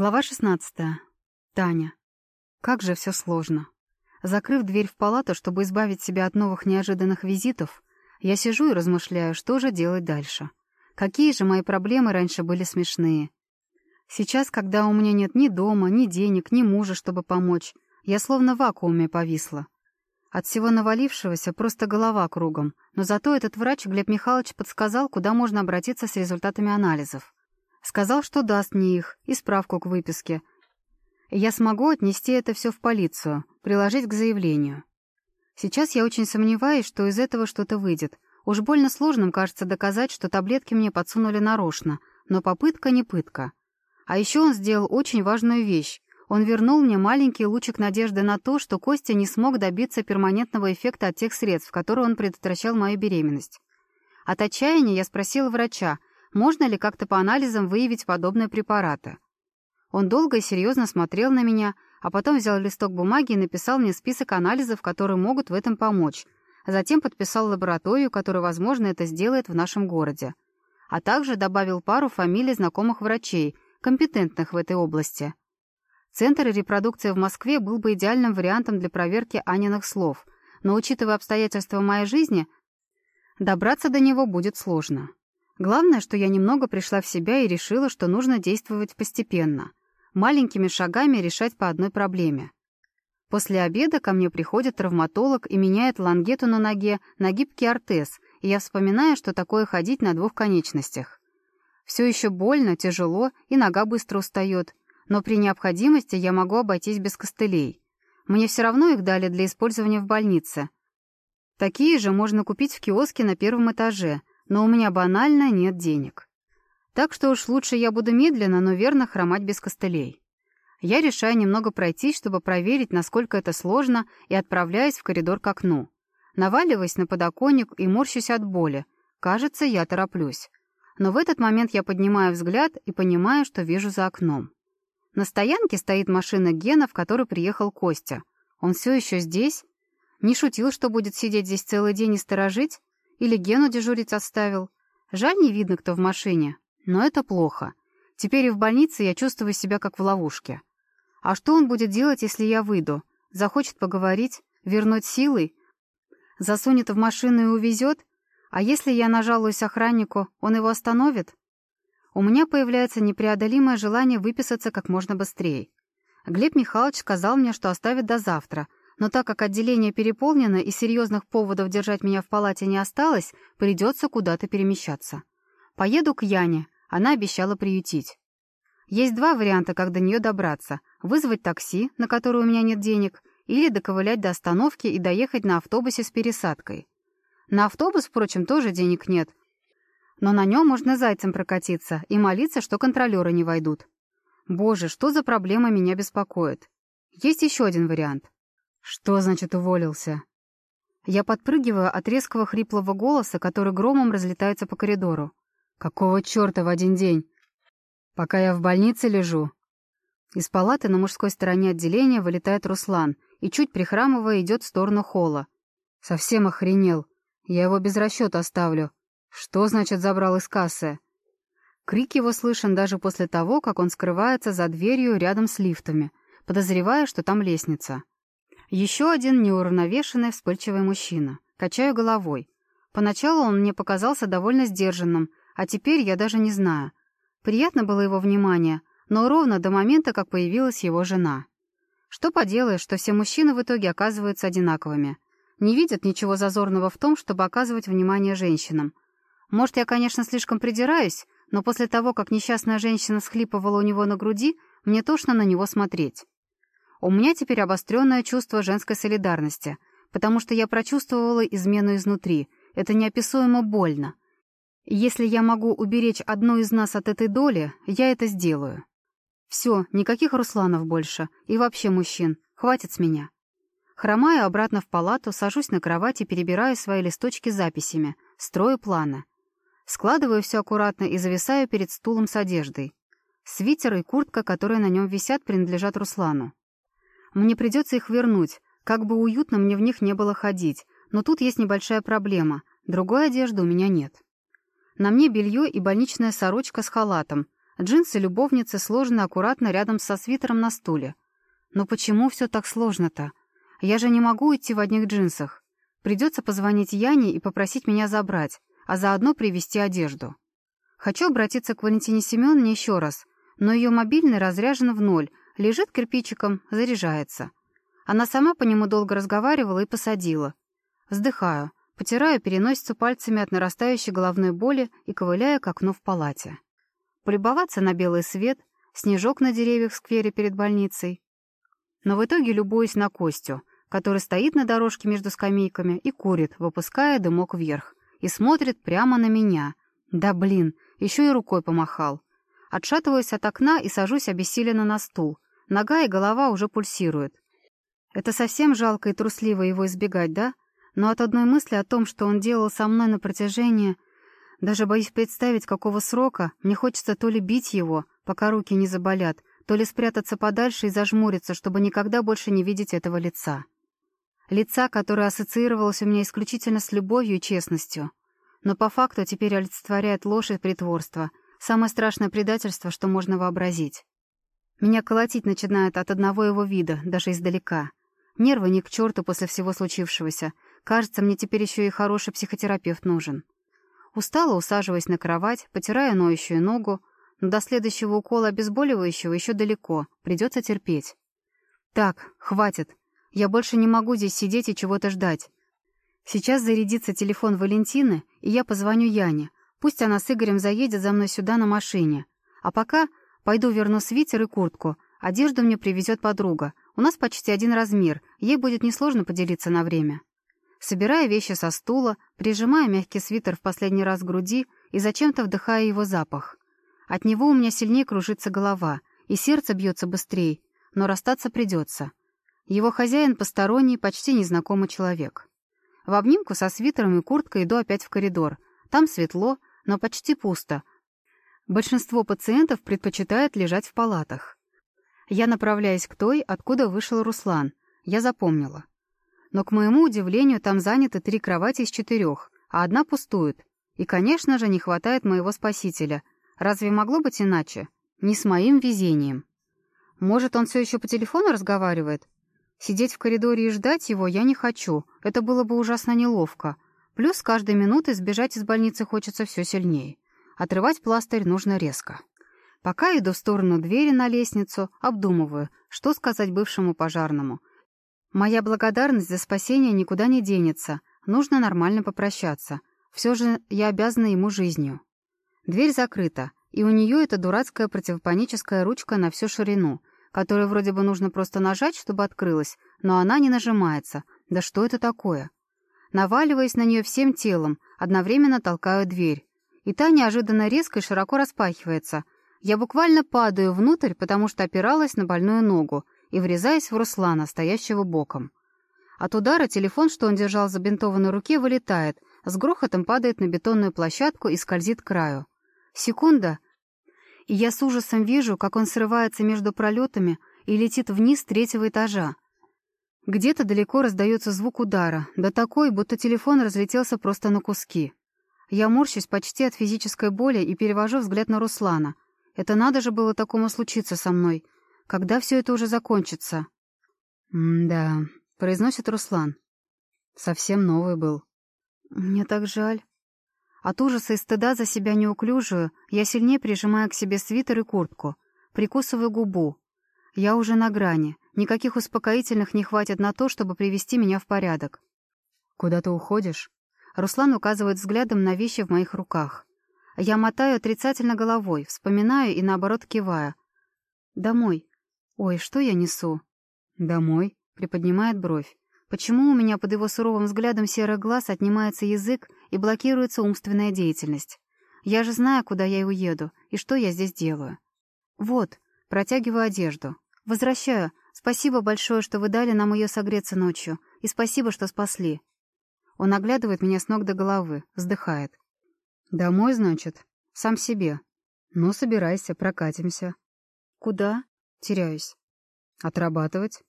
Глава 16. Таня. Как же все сложно. Закрыв дверь в палату, чтобы избавить себя от новых неожиданных визитов, я сижу и размышляю, что же делать дальше. Какие же мои проблемы раньше были смешные. Сейчас, когда у меня нет ни дома, ни денег, ни мужа, чтобы помочь, я словно в вакууме повисла. От всего навалившегося просто голова кругом, но зато этот врач Глеб Михайлович подсказал, куда можно обратиться с результатами анализов. Сказал, что даст мне их и справку к выписке. Я смогу отнести это все в полицию, приложить к заявлению. Сейчас я очень сомневаюсь, что из этого что-то выйдет. Уж больно сложным кажется доказать, что таблетки мне подсунули нарочно, но попытка не пытка. А еще он сделал очень важную вещь. Он вернул мне маленький лучик надежды на то, что Костя не смог добиться перманентного эффекта от тех средств, которые он предотвращал мою беременность. От отчаяния я спросила врача, можно ли как-то по анализам выявить подобные препараты. Он долго и серьезно смотрел на меня, а потом взял листок бумаги и написал мне список анализов, которые могут в этом помочь, затем подписал лабораторию, которая, возможно, это сделает в нашем городе. А также добавил пару фамилий знакомых врачей, компетентных в этой области. Центр репродукции в Москве был бы идеальным вариантом для проверки Аниных слов, но, учитывая обстоятельства моей жизни, добраться до него будет сложно. Главное, что я немного пришла в себя и решила, что нужно действовать постепенно, маленькими шагами решать по одной проблеме. После обеда ко мне приходит травматолог и меняет лангету на ноге на гибкий ортез, и я вспоминаю, что такое ходить на двух конечностях. Все еще больно, тяжело, и нога быстро устает, но при необходимости я могу обойтись без костылей. Мне все равно их дали для использования в больнице. Такие же можно купить в киоске на первом этаже, но у меня банально нет денег. Так что уж лучше я буду медленно, но верно хромать без костылей. Я решаю немного пройтись, чтобы проверить, насколько это сложно, и отправляюсь в коридор к окну. Наваливаясь на подоконник и морщусь от боли. Кажется, я тороплюсь. Но в этот момент я поднимаю взгляд и понимаю, что вижу за окном. На стоянке стоит машина Гена, в которой приехал Костя. Он все еще здесь? Не шутил, что будет сидеть здесь целый день и сторожить? Или Гену дежурить оставил. Жаль, не видно, кто в машине. Но это плохо. Теперь и в больнице я чувствую себя как в ловушке. А что он будет делать, если я выйду? Захочет поговорить? Вернуть силой? Засунет в машину и увезет? А если я нажалуюсь охраннику, он его остановит? У меня появляется непреодолимое желание выписаться как можно быстрее. Глеб Михайлович сказал мне, что оставит до завтра — но так как отделение переполнено и серьезных поводов держать меня в палате не осталось, придется куда-то перемещаться. Поеду к Яне, она обещала приютить. Есть два варианта, как до нее добраться. Вызвать такси, на которое у меня нет денег, или доковылять до остановки и доехать на автобусе с пересадкой. На автобус, впрочем, тоже денег нет. Но на нем можно зайцем прокатиться и молиться, что контролеры не войдут. Боже, что за проблема меня беспокоит? Есть еще один вариант. «Что значит уволился?» Я подпрыгиваю от резкого хриплого голоса, который громом разлетается по коридору. «Какого черта в один день? Пока я в больнице лежу?» Из палаты на мужской стороне отделения вылетает Руслан и, чуть прихрамывая, идет в сторону холла. «Совсем охренел. Я его без расчета оставлю. Что значит забрал из кассы?» Крик его слышен даже после того, как он скрывается за дверью рядом с лифтами, подозревая, что там лестница. Еще один неуравновешенный, вспыльчивый мужчина. Качаю головой. Поначалу он мне показался довольно сдержанным, а теперь я даже не знаю. Приятно было его внимание, но ровно до момента, как появилась его жена. Что поделаешь, что все мужчины в итоге оказываются одинаковыми. Не видят ничего зазорного в том, чтобы оказывать внимание женщинам. Может, я, конечно, слишком придираюсь, но после того, как несчастная женщина схлипывала у него на груди, мне тошно на него смотреть. У меня теперь обостренное чувство женской солидарности, потому что я прочувствовала измену изнутри. Это неописуемо больно. если я могу уберечь одну из нас от этой доли, я это сделаю. Все, никаких Русланов больше. И вообще мужчин. Хватит с меня. Хромаю обратно в палату, сажусь на кровать и перебираю свои листочки с записями, строю планы. Складываю все аккуратно и зависаю перед стулом с одеждой. Свитер и куртка, которые на нем висят, принадлежат Руслану. Мне придется их вернуть, как бы уютно мне в них не было ходить, но тут есть небольшая проблема. Другой одежды у меня нет. На мне белье и больничная сорочка с халатом. Джинсы любовницы сложены аккуратно рядом со свитером на стуле. Но почему все так сложно-то? Я же не могу идти в одних джинсах. Придется позвонить Яне и попросить меня забрать, а заодно привезти одежду. Хочу обратиться к Валентине Семеновне еще раз, но ее мобильный разряжен в ноль, лежит кирпичиком, заряжается. Она сама по нему долго разговаривала и посадила. Вздыхаю, потираю переносицу пальцами от нарастающей головной боли и ковыляю к окну в палате. Полюбоваться на белый свет, снежок на деревьях в сквере перед больницей. Но в итоге любуюсь на Костю, который стоит на дорожке между скамейками и курит, выпуская дымок вверх, и смотрит прямо на меня. Да блин, еще и рукой помахал. Отшатываюсь от окна и сажусь обессиленно на стул. Нога и голова уже пульсируют. Это совсем жалко и трусливо его избегать, да? Но от одной мысли о том, что он делал со мной на протяжении... Даже боюсь представить, какого срока, мне хочется то ли бить его, пока руки не заболят, то ли спрятаться подальше и зажмуриться, чтобы никогда больше не видеть этого лица. Лица, которое ассоциировалось у меня исключительно с любовью и честностью. Но по факту теперь олицетворяет ложь и притворство. Самое страшное предательство, что можно вообразить. Меня колотить начинает от одного его вида, даже издалека. Нервы ни к черту после всего случившегося. Кажется, мне теперь еще и хороший психотерапевт нужен. Устала, усаживаясь на кровать, потирая ноющую ногу, но до следующего укола обезболивающего еще далеко, придется терпеть. Так, хватит. Я больше не могу здесь сидеть и чего-то ждать. Сейчас зарядится телефон Валентины, и я позвоню Яне. Пусть она с Игорем заедет за мной сюда на машине. А пока пойду верну свитер и куртку. Одежду мне привезет подруга. У нас почти один размер, ей будет несложно поделиться на время. Собирая вещи со стула, прижимая мягкий свитер в последний раз к груди и зачем-то вдыхая его запах. От него у меня сильнее кружится голова, и сердце бьется быстрее, но расстаться придется. Его хозяин посторонний, почти незнакомый человек. В обнимку со свитером и курткой иду опять в коридор. Там светло, но почти пусто. Большинство пациентов предпочитают лежать в палатах. Я направляюсь к той, откуда вышел Руслан. Я запомнила. Но, к моему удивлению, там заняты три кровати из четырех, а одна пустует. И, конечно же, не хватает моего спасителя. Разве могло быть иначе? Не с моим везением. Может, он все еще по телефону разговаривает? Сидеть в коридоре и ждать его я не хочу. Это было бы ужасно неловко. Плюс каждой минутой сбежать из больницы хочется все сильнее. Отрывать пластырь нужно резко. Пока иду в сторону двери на лестницу, обдумываю, что сказать бывшему пожарному. Моя благодарность за спасение никуда не денется. Нужно нормально попрощаться. Все же я обязана ему жизнью. Дверь закрыта, и у нее эта дурацкая противопаническая ручка на всю ширину, которую вроде бы нужно просто нажать, чтобы открылась, но она не нажимается. Да что это такое? Наваливаясь на нее всем телом, одновременно толкаю дверь. И та неожиданно резко и широко распахивается — я буквально падаю внутрь, потому что опиралась на больную ногу и врезаясь в Руслана, стоящего боком. От удара телефон, что он держал забинтованной руке, вылетает, с грохотом падает на бетонную площадку и скользит к краю. Секунда, и я с ужасом вижу, как он срывается между пролетами и летит вниз третьего этажа. Где-то далеко раздается звук удара, да такой, будто телефон разлетелся просто на куски. Я морщусь почти от физической боли и перевожу взгляд на Руслана — это надо же было такому случиться со мной. Когда все это уже закончится? «Да», — произносит Руслан. «Совсем новый был». «Мне так жаль». От ужаса и стыда за себя неуклюжую я сильнее прижимаю к себе свитер и куртку, прикусываю губу. Я уже на грани, никаких успокоительных не хватит на то, чтобы привести меня в порядок. «Куда ты уходишь?» Руслан указывает взглядом на вещи в моих руках. Я мотаю отрицательно головой, вспоминаю и наоборот киваю. «Домой». «Ой, что я несу?» «Домой», — приподнимает бровь. «Почему у меня под его суровым взглядом серых глаз отнимается язык и блокируется умственная деятельность? Я же знаю, куда я и уеду, и что я здесь делаю». «Вот», — протягиваю одежду. «Возвращаю. Спасибо большое, что вы дали нам ее согреться ночью, и спасибо, что спасли». Он оглядывает меня с ног до головы, вздыхает. «Домой, значит? Сам себе. Ну, собирайся, прокатимся». «Куда?» «Теряюсь». «Отрабатывать».